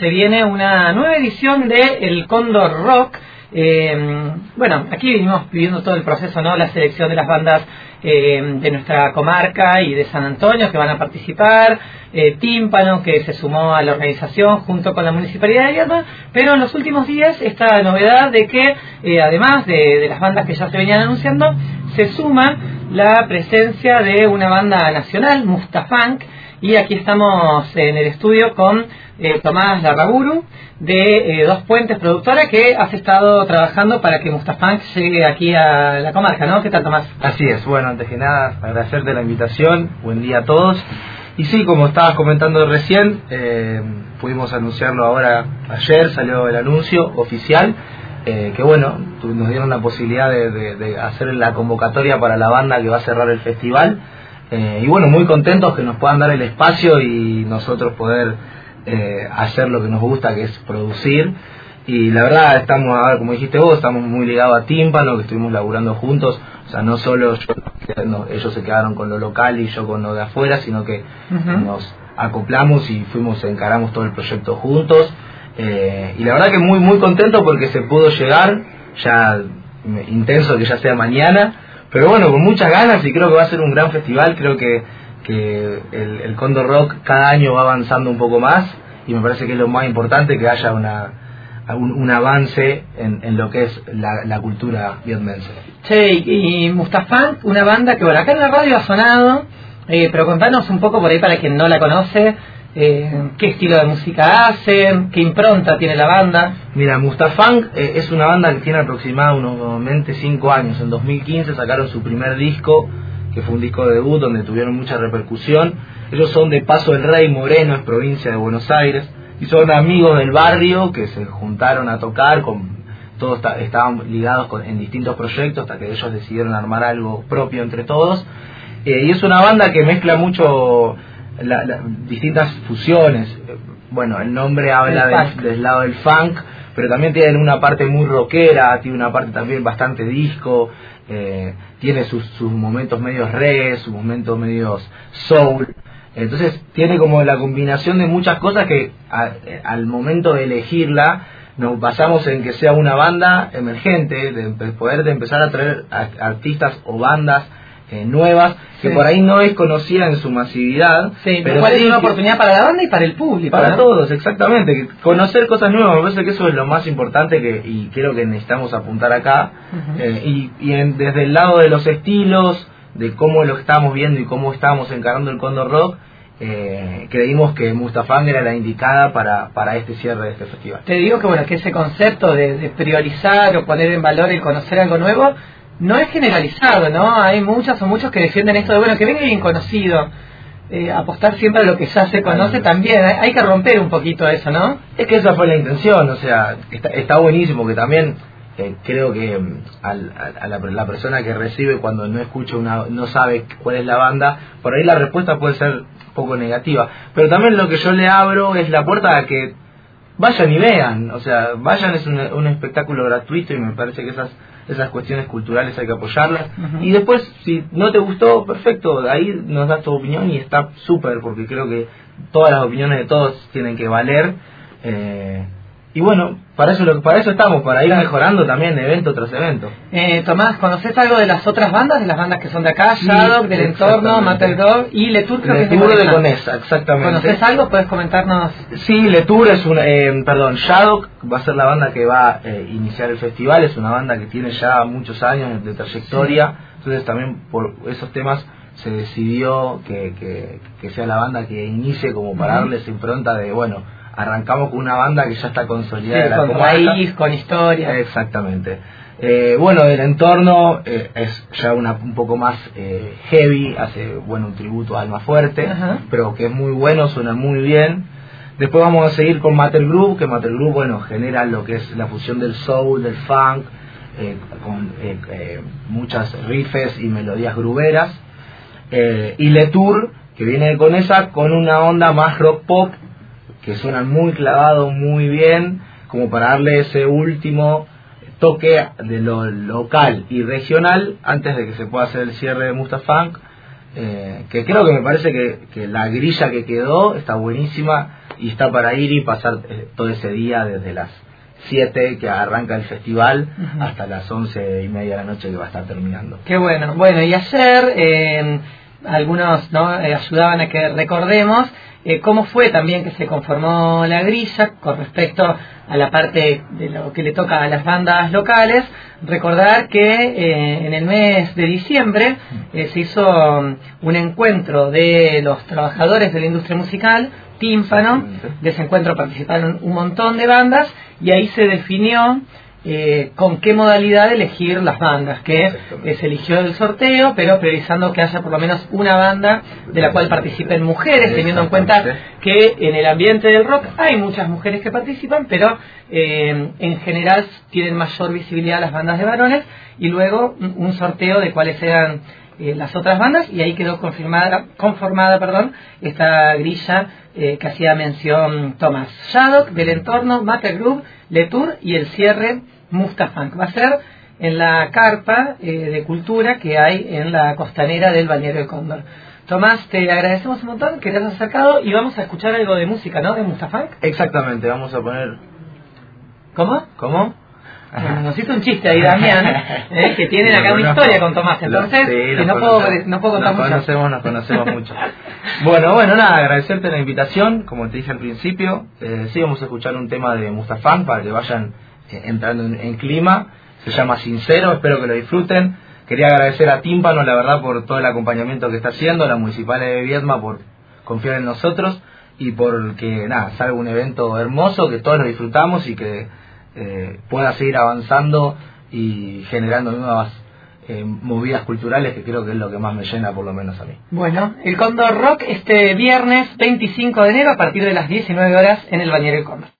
se viene una nueva edición de El Cóndor Rock. Eh, bueno, aquí venimos viviendo todo el proceso, ¿no? La selección de las bandas eh, de nuestra comarca y de San Antonio que van a participar, eh, Tímpano que se sumó a la organización junto con la Municipalidad de Vierma, pero en los últimos días esta novedad de que, además de, de, las bandas que ya se venían anunciando, se suma la presencia de una banda nacional, Mustafunk, y aquí estamos en el estudio con eh, Tomás Larraburu de eh, Dos Puentes Productora que has estado trabajando para que Mustafunk llegue aquí a la comarca, ¿no? ¿Qué tal Tomás? Así es, bueno, antes que nada agradecerte la invitación, buen día a todos. Y sí, como estabas comentando recién, eh, pudimos anunciarlo ahora, ayer salió el anuncio oficial, que bueno, nos dieron la posibilidad de hacer la convocatoria para la banda que va a cerrar el festival eh, y bueno, muy contentos que nos puedan dar el espacio y nosotros poder eh, hacer lo que nos gusta, que es producir. Y la verdad, estamos, a ver, como dijiste vos, estamos muy ligados a Tímpano, que estuvimos laburando juntos. O sea, no solo yo, no, ellos se quedaron con lo local y yo con lo de afuera, sino que uh -huh. nos acoplamos y fuimos, encaramos todo el proyecto juntos. Eh, y la verdad que muy, muy contento porque se pudo llegar, ya intenso que ya sea mañana, pero bueno, con muchas ganas y creo que va a ser un gran festival, creo que, que el, el Condor Rock cada año va avanzando un poco más y me parece que es lo más importante que haya una, un, un avance en, en, lo que es la, la cultura vietmense. Che, y, y Mustafán, una banda que bueno, acá en la radio ha sonado, eh, pero contanos un poco por ahí para quien no la conoce, eh, qué estilo de música hacen, qué impronta tiene la banda. Mira, Mustafang eh, es una banda que tiene aproximadamente 5 años. En 2015 sacaron su primer disco, que fue un disco de debut donde tuvieron mucha repercusión. Ellos son de Paso del Rey Moreno, es provincia de Buenos Aires, y son amigos del barrio que se juntaron a tocar, con todos estaban ligados en distintos proyectos hasta que ellos decidieron armar algo propio entre todos. Eh, y es una banda que mezcla mucho la, la, distintas fusiones. Bueno, el nombre habla del, del, lado del funk, pero también tiene una parte muy rockera, tiene una parte también bastante disco, eh, tiene sus, sus momentos medios reggae, sus momentos medios soul. Entonces tiene como la combinación de muchas cosas que a, al momento de elegirla nos basamos en que sea una banda emergente, de poder de empezar a traer a, artistas o bandas eh, nuevas que por ahí no es conocida en su masividad. Sí, pero, sí, es una oportunidad para la banda y para el público. Para ¿no? todos, exactamente. Conocer cosas nuevas, me parece que eso es lo más importante que, y creo que necesitamos apuntar acá. Uh -huh. eh, y y en, desde el lado de los estilos, de cómo lo estamos viendo y cómo estamos encarando el Condor Rock, eh, creímos que Mustafán era la indicada para, para este cierre de este festival. Te digo que bueno que ese concepto de, de priorizar o poner en valor el conocer algo nuevo no es generalizado, ¿no? Hay muchas o muchos que defienden esto de, bueno, que venga bien conocido. Eh, apostar siempre a lo que ya se conoce Ay, también. Hay, hay que romper un poquito eso, ¿no? Es que esa fue la intención, o sea, está, está buenísimo que también eh, creo que mm, al, a, a la, la, persona que recibe cuando no escucha una, no sabe cuál es la banda, por ahí la respuesta puede ser un poco negativa. Pero también lo que yo le abro es la puerta a que vayan y vean, o sea, vayan es un, un espectáculo gratuito y me parece que esas esas cuestiones culturales hay que apoyarlas. Uh -huh. Y después, si no te gustó, perfecto, ahí nos das tu opinión y está súper, porque creo que todas las opiniones de todos tienen que valer. Eh, y bueno, para eso, para eso estamos, para ir mejorando también evento tras evento. Eh, Tomás, ¿conoces algo de las otras bandas? De las bandas que son de acá, sí, Shadow, del entorno, Matter Dog y Letour creo Letour que es de, de Conesa, exactamente. ¿Conoces algo? ¿Puedes comentarnos? Sí, Letour es una, eh, perdón, Shadow va a ser la banda que va a eh, iniciar el festival, es una banda que tiene ya muchos años de trayectoria, sí. entonces también por esos temas se decidió que, que, que sea la banda que inicie como para uh -huh. impronta de, bueno, arrancamos con una banda que ya está consolidada. Sí, la con raíz, con historia. Exactamente. Eh, bueno, el entorno eh, es ya una, un poco más eh, heavy, hace bueno un tributo a Alma Fuerte, pero que es muy bueno, suena muy bien. Después vamos a seguir con Matter Group, que Matter Group bueno, genera lo que es la fusión del soul, del funk, con muchas riffs y melodías gruberas. y Letour, que viene con esa, con una onda más rock pop, que suenan muy clavados, muy bien, como para darle ese último toque de lo local y regional antes de que se pueda hacer el cierre de Mustafunk. Eh, que creo que me parece que, que, la grilla que quedó está buenísima y está para ir y pasar eh, todo ese día desde las 7 que arranca el festival hasta las 11 y media de la noche que va a estar terminando. Qué bueno. Bueno, y ayer eh, algunos ¿no? Eh, ayudaban a que recordemos eh, cómo fue también que se conformó la grilla con respecto a la parte de lo que le toca a las bandas locales. Recordar que eh, en el mes de diciembre se hizo um, un encuentro de los trabajadores de la industria musical, tímpano, de ese encuentro participaron un montón de bandas y ahí se definió eh, con qué modalidad elegir las bandas, que eh, se eligió el sorteo, pero priorizando que haya por lo menos una banda de la cual participen mujeres, teniendo en cuenta que en el ambiente del rock hay muchas mujeres que participan, pero eh, en general tienen mayor visibilidad las bandas de varones, y luego un sorteo de cuáles eran las otras bandas, y ahí quedó confirmada, conformada perdón, esta grilla que hacía mención Thomas Shaddock, del entorno, Mata Group, Letour y el cierre Mustafunk. Va a ser en la carpa eh, de cultura que hay en la costanera del Bañero de Cóndor. Tomás, te agradecemos un montón que te has acercado y vamos a escuchar algo de música, ¿no? De Mustafunk. Exactamente, vamos a poner... ¿Cómo? ¿Cómo? Nos hizo un chiste ahí Damián, eh, que tienen acá una historia con Tomás, entonces no, puedo, no puedo contar nos Conocemos, nos conocemos mucho. Bueno, bueno, nada, agradecerte la invitación, como te dije al principio, eh, sí vamos a escuchar un tema de Mustafán para que vayan eh, entrando en, clima, se llama Sincero, espero que lo disfruten. Quería agradecer a Tímpano, la verdad, por todo el acompañamiento que está haciendo, a la Municipal de Viedma por confiar en nosotros y por que, nada, salga un evento hermoso, que todos lo disfrutamos y que eh, pueda seguir avanzando y generando nuevas eh, movidas culturales que creo que es lo que más me llena por lo menos a mí. Bueno, el Condor Rock este viernes 25 de enero a partir de las 19 horas en el Bañero del Condor.